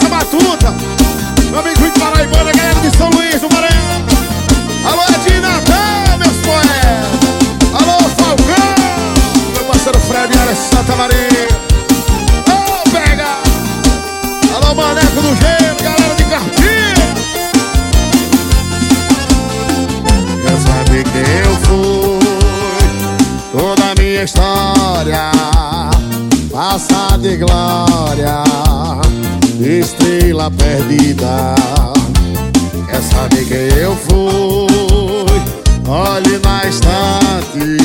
essa batuta. Meu amigo Rui Paraibana, galera de São Luís, do Maranhão. Alô, Edinho Natal, meus poetas. Alô, Falcão. Meu parceiro Fred, área Santa Maria. Ô, oh, pega. Alô, Maneco do Gelo, galera de Carpinha. Já sabe quem eu fui, toda a minha história, passada e glória, estrela perdida. Quer saber quem eu fui? Olhe na estante,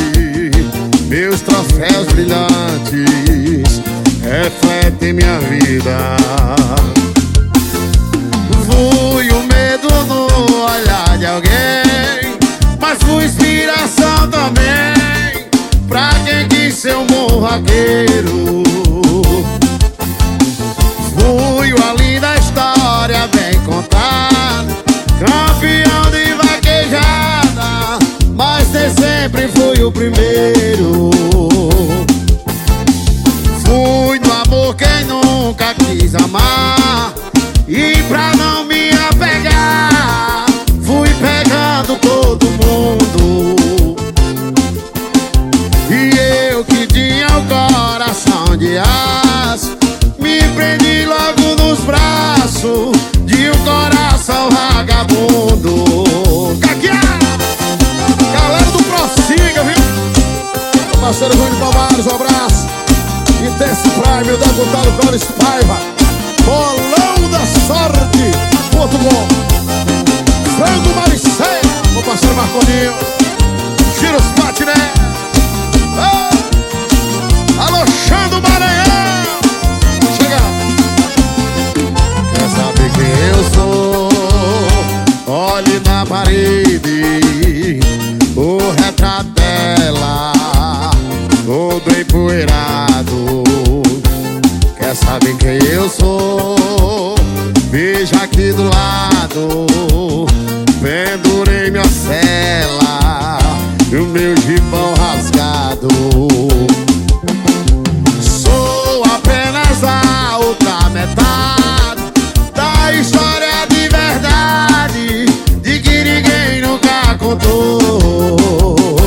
meus troféus brilhantes refletem minha vida. Fui o medo no olhar de alguém, mas fui inspiração também pra quem quis ser um bom vaqueiro. A linda história bem contada, campeão de vaquejada, mas nem sempre fui o primeiro. Fui no amor quem nunca quis amar. E pra não me apegar, fui pegando todo Intense Prime, o deputado Clóvis Paiva. Bolão da sorte, bom. Frango Maricé, Saber quem eu sou? Veja aqui do lado Pendurei minha cela E o meu gibão rasgado Sou apenas a outra metade da história de verdade de que ninguém nunca contou.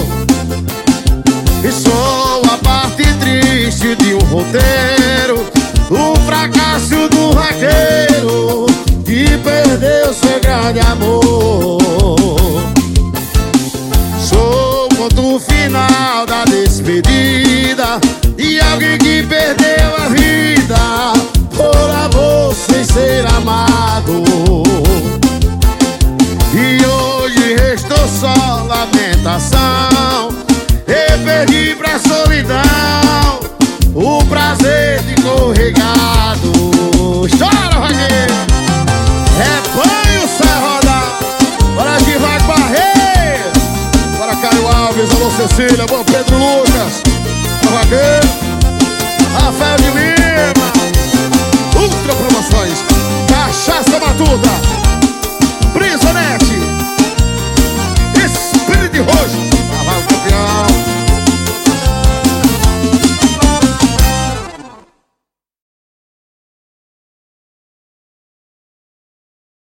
E sou a parte triste de um roteiro, grande amor. Sou o ponto final da despedida E alguém que perdeu a vida Por amor sem ser amado E hoje restou só lamentação Cecília, bom Pedro Lucas, Cavaqueiro.